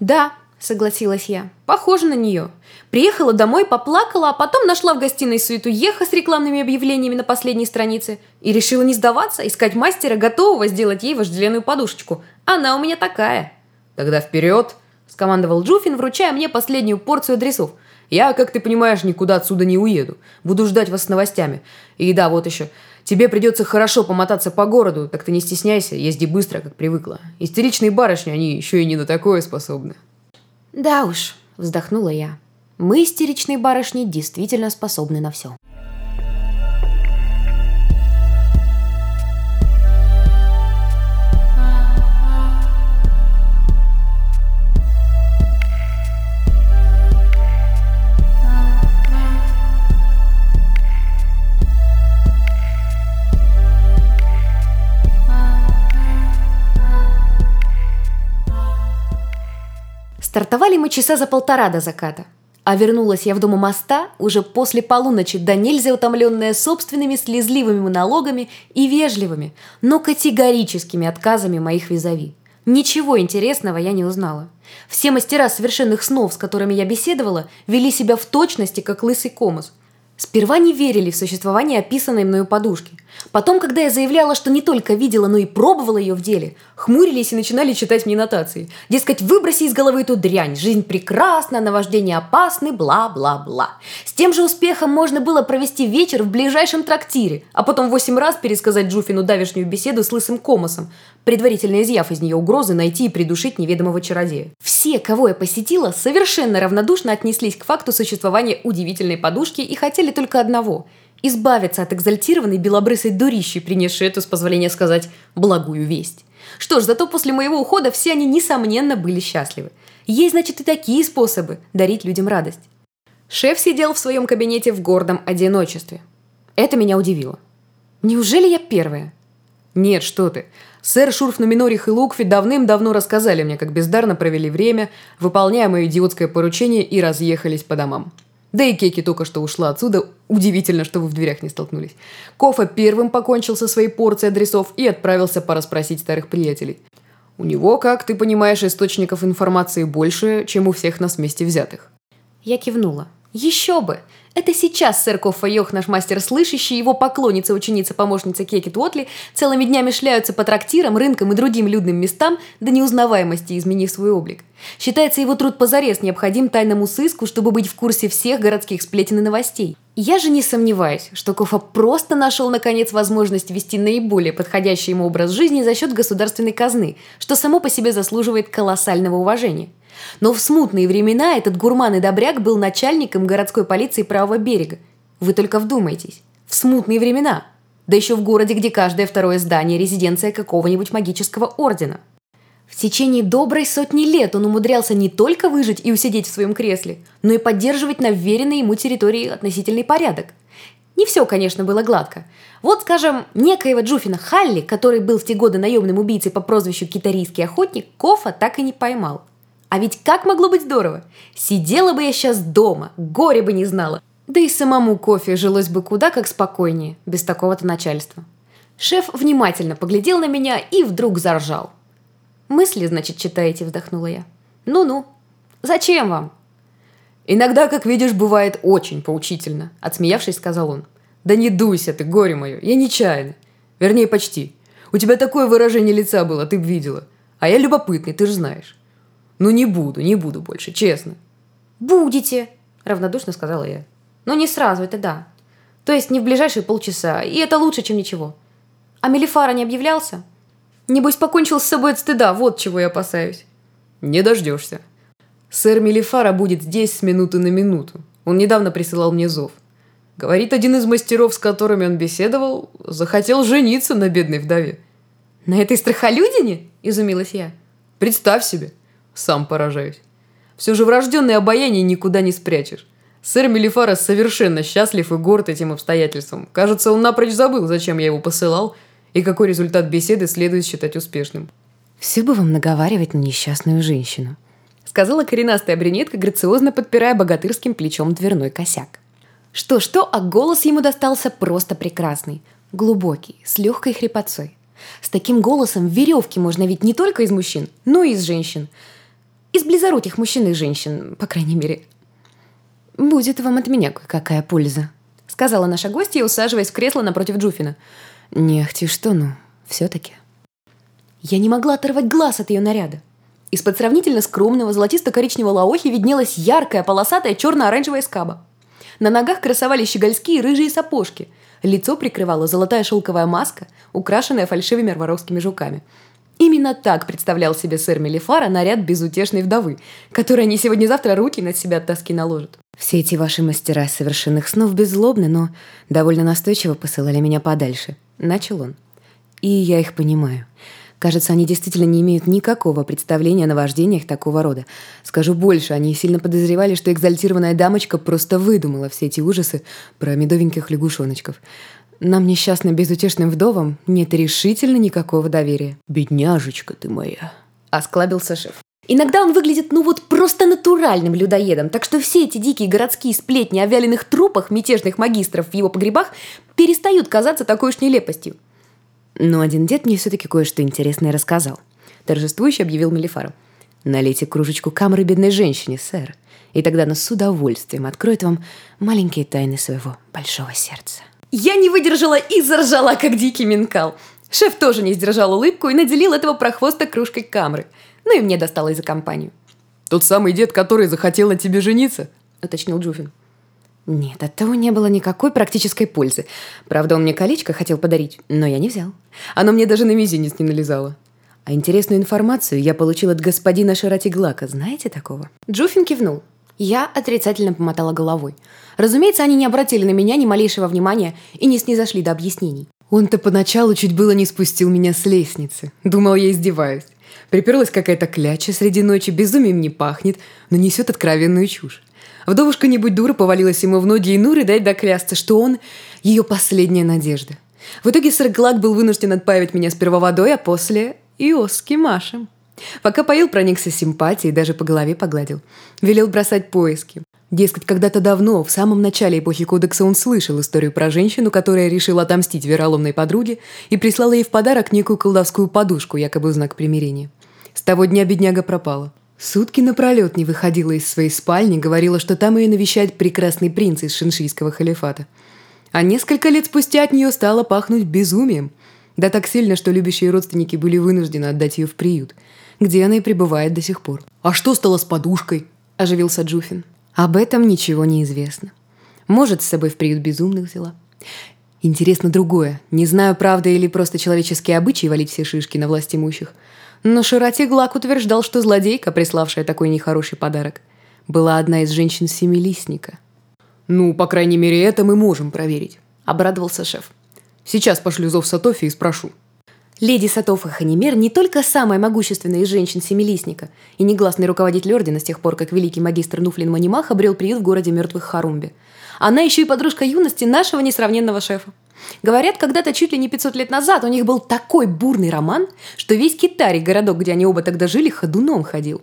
Да, согласилась я. Похоже на нее. Приехала домой, поплакала, а потом нашла в гостиной суету Еха с рекламными объявлениями на последней странице и решила не сдаваться, искать мастера, готового сделать ей вожделенную подушечку. Она у меня такая. Тогда вперед, скомандовал Джуфин, вручая мне последнюю порцию адресов. Я, как ты понимаешь, никуда отсюда не уеду. Буду ждать вас с новостями. И да, вот еще. Тебе придется хорошо помотаться по городу, так ты не стесняйся, езди быстро, как привыкла. Истеричные барышни, они еще и не на такое способны. Да уж, вздохнула я. Мы, истеричные барышни, действительно способны на все. Стартовали мы часа за полтора до заката. А вернулась я в дом у моста уже после полуночи, да нельзя утомленная собственными слезливыми монологами и вежливыми, но категорическими отказами моих визави. Ничего интересного я не узнала. Все мастера совершенных снов, с которыми я беседовала, вели себя в точности, как лысый комос – Сперва не верили в существование описанной мною подушки. Потом, когда я заявляла, что не только видела, но и пробовала ее в деле, хмурились и начинали читать мне нотации. Дескать, выброси из головы эту дрянь, жизнь прекрасна, наваждение опасны, бла-бла-бла. С тем же успехом можно было провести вечер в ближайшем трактире, а потом восемь раз пересказать Джуфину давешнюю беседу с лысым комосом, предварительно изъяв из нее угрозы найти и придушить неведомого чародея. Все, кого я посетила, совершенно равнодушно отнеслись к факту существования удивительной подушки и хотели только одного – избавиться от экзальтированной белобрысой дурищи, принесшей эту, с позволения сказать, благую весть. Что ж, зато после моего ухода все они, несомненно, были счастливы. Есть, значит, и такие способы дарить людям радость. Шеф сидел в своем кабинете в гордом одиночестве. Это меня удивило. Неужели я первая? Нет, что ты. Сэр Шурф Номинорих и Лукфи давным-давно рассказали мне, как бездарно провели время, выполняя мое идиотское поручение и разъехались по домам. Да и Кеки только что ушла отсюда. Удивительно, что вы в дверях не столкнулись. Кофа первым покончил со своей порцией адресов и отправился порасспросить старых приятелей. У него, как ты понимаешь, источников информации больше, чем у всех нас вместе взятых. Я кивнула. Еще бы! Это сейчас сэр Коффа Йох, наш мастер слышащий, его поклонница, ученица, помощница Кеки Туотли, целыми днями шляются по трактирам, рынкам и другим людным местам до неузнаваемости, изменив свой облик. Считается его труд позарез необходим тайному сыску, чтобы быть в курсе всех городских сплетен и новостей. Я же не сомневаюсь, что Кофа просто нашел наконец возможность вести наиболее подходящий ему образ жизни за счет государственной казны, что само по себе заслуживает колоссального уважения. Но в смутные времена этот гурман и добряк был начальником городской полиции правого берега. Вы только вдумайтесь. В смутные времена. Да еще в городе, где каждое второе здание – резиденция какого-нибудь магического ордена. В течение доброй сотни лет он умудрялся не только выжить и усидеть в своем кресле, но и поддерживать на вверенной ему территории относительный порядок. Не все, конечно, было гладко. Вот, скажем, некоего Джуфина Халли, который был в те годы наемным убийцей по прозвищу «Китарийский охотник», Кофа так и не поймал – а ведь как могло быть здорово? Сидела бы я сейчас дома, горе бы не знала. Да и самому кофе жилось бы куда как спокойнее, без такого-то начальства. Шеф внимательно поглядел на меня и вдруг заржал. «Мысли, значит, читаете?» – вздохнула я. «Ну-ну. Зачем вам?» «Иногда, как видишь, бывает очень поучительно», – отсмеявшись, сказал он. «Да не дуйся ты, горе мое, я нечаянно. Вернее, почти. У тебя такое выражение лица было, ты б видела. А я любопытный, ты же знаешь. Ну не буду, не буду больше, честно. Будете, равнодушно сказала я. Но не сразу, это да. То есть не в ближайшие полчаса, и это лучше, чем ничего. А Мелифара не объявлялся? Небось, покончил с собой от стыда, вот чего я опасаюсь. Не дождешься. Сэр Мелифара будет здесь с минуты на минуту. Он недавно присылал мне зов. Говорит, один из мастеров, с которыми он беседовал, захотел жениться на бедной вдове. «На этой страхолюдине?» – изумилась я. «Представь себе. Сам поражаюсь. Все же врожденное обаяние никуда не спрячешь. Сэр Мелифара совершенно счастлив и горд этим обстоятельством. Кажется, он напрочь забыл, зачем я его посылал, и какой результат беседы следует считать успешным. «Все бы вам наговаривать на несчастную женщину», сказала коренастая брюнетка, грациозно подпирая богатырским плечом дверной косяк. Что-что, а голос ему достался просто прекрасный. Глубокий, с легкой хрипотцой. С таким голосом веревки можно ведь не только из мужчин, но и из женщин – Из близоруких мужчин и женщин, по крайней мере. «Будет вам от меня какая польза», — сказала наша гостья, усаживаясь в кресло напротив Джуфина. «Не ахти что, ну, все-таки». Я не могла оторвать глаз от ее наряда. Из-под сравнительно скромного золотисто-коричневого лаохи виднелась яркая полосатая черно-оранжевая скаба. На ногах красовались щегольские рыжие сапожки. Лицо прикрывала золотая шелковая маска, украшенная фальшивыми арваровскими жуками. Именно так представлял себе сэр Мелифара наряд безутешной вдовы, которой они сегодня-завтра руки на себя от тоски наложат. Все эти ваши мастера совершенных снов беззлобны, но довольно настойчиво посылали меня подальше. Начал он. И я их понимаю. Кажется, они действительно не имеют никакого представления о наваждениях такого рода. Скажу больше, они сильно подозревали, что экзальтированная дамочка просто выдумала все эти ужасы про медовеньких лягушоночков. Нам, несчастным безутешным вдовам, нет решительно никакого доверия. «Бедняжечка ты моя», — осклабился шеф. Иногда он выглядит, ну вот, просто натуральным людоедом, так что все эти дикие городские сплетни о вяленых трупах мятежных магистров в его погребах перестают казаться такой уж нелепостью. Но один дед мне все-таки кое-что интересное рассказал. Торжествующе объявил Мелифару. Налейте кружечку камры бедной женщине, сэр. И тогда она с удовольствием откроет вам маленькие тайны своего большого сердца. Я не выдержала и заржала, как дикий минкал. Шеф тоже не сдержал улыбку и наделил этого прохвоста кружкой камры. Ну и мне досталось за компанию. «Тот самый дед, который захотел на тебе жениться?» — уточнил Джуфин. Нет, от того не было никакой практической пользы. Правда, он мне колечко хотел подарить, но я не взял. Оно мне даже на мизинец не налезало. А интересную информацию я получил от господина Шаратиглака. Знаете такого? Джуфин кивнул. Я отрицательно помотала головой. Разумеется, они не обратили на меня ни малейшего внимания и не снизошли до объяснений. Он-то поначалу чуть было не спустил меня с лестницы. Думал, я издеваюсь. Приперлась какая-то кляча среди ночи, безумием не пахнет, но несет откровенную чушь. Вдовушка, не будь дура, повалилась ему в ноги и ну рыдать доклясться, что он – ее последняя надежда. В итоге сэр Глак был вынужден отпаивать меня сперва водой, а после – иоски Машем. Пока поил, проникся симпатией, даже по голове погладил. Велел бросать поиски. Дескать, когда-то давно, в самом начале эпохи Кодекса, он слышал историю про женщину, которая решила отомстить вероломной подруге и прислала ей в подарок некую колдовскую подушку, якобы в знак примирения. С того дня бедняга пропала. Сутки напролет не выходила из своей спальни, говорила, что там ее навещает прекрасный принц из шиншийского халифата. А несколько лет спустя от нее стало пахнуть безумием. Да так сильно, что любящие родственники были вынуждены отдать ее в приют, где она и пребывает до сих пор. «А что стало с подушкой?» – оживился Джуфин. Об этом ничего не известно. Может, с собой в приют безумных взяла. Интересно другое. Не знаю, правда или просто человеческие обычаи валить все шишки на власть имущих – но Широти Глак утверждал, что злодейка, приславшая такой нехороший подарок, была одна из женщин Семилистника. «Ну, по крайней мере, это мы можем проверить», — обрадовался шеф. «Сейчас пошлю зов Сатофи и спрошу». Леди Сатофа Ханимер не только самая могущественная из женщин Семилистника и негласный руководитель ордена с тех пор, как великий магистр Нуфлин Манимах обрел приют в городе мертвых Харумбе. Она еще и подружка юности нашего несравненного шефа. Говорят, когда-то чуть ли не 500 лет назад у них был такой бурный роман, что весь Китарий, городок, где они оба тогда жили, ходуном ходил.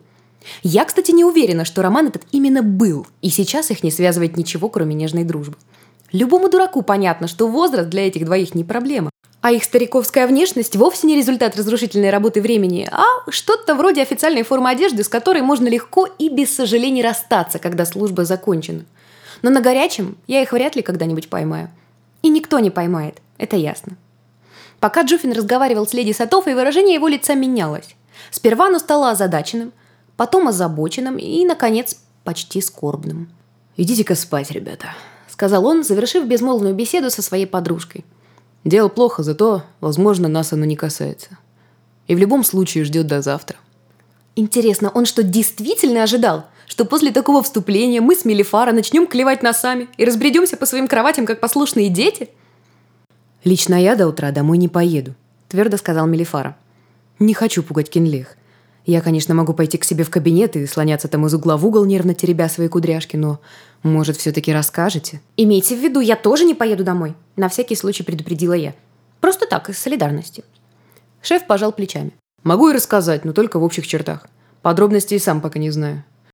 Я, кстати, не уверена, что роман этот именно был, и сейчас их не связывает ничего, кроме нежной дружбы. Любому дураку понятно, что возраст для этих двоих не проблема. А их стариковская внешность вовсе не результат разрушительной работы времени, а что-то вроде официальной формы одежды, с которой можно легко и без сожалений расстаться, когда служба закончена. Но на горячем я их вряд ли когда-нибудь поймаю. И никто не поймает, это ясно. Пока Джуфин разговаривал с леди Сатофой, выражение его лица менялось. Сперва оно стало озадаченным, потом озабоченным и, наконец, почти скорбным. «Идите-ка спать, ребята», — сказал он, завершив безмолвную беседу со своей подружкой. «Дело плохо, зато, возможно, нас оно не касается. И в любом случае ждет до завтра». Интересно, он что, действительно ожидал, что после такого вступления мы с Мелифара начнем клевать носами и разбредемся по своим кроватям, как послушные дети? «Лично я до утра домой не поеду», — твердо сказал Мелифара. «Не хочу пугать Кинлех. Я, конечно, могу пойти к себе в кабинет и слоняться там из угла в угол, нервно теребя свои кудряшки, но, может, все-таки расскажете?» «Имейте в виду, я тоже не поеду домой», — на всякий случай предупредила я. «Просто так, из солидарности». Шеф пожал плечами. «Могу и рассказать, но только в общих чертах. Подробностей сам пока не знаю.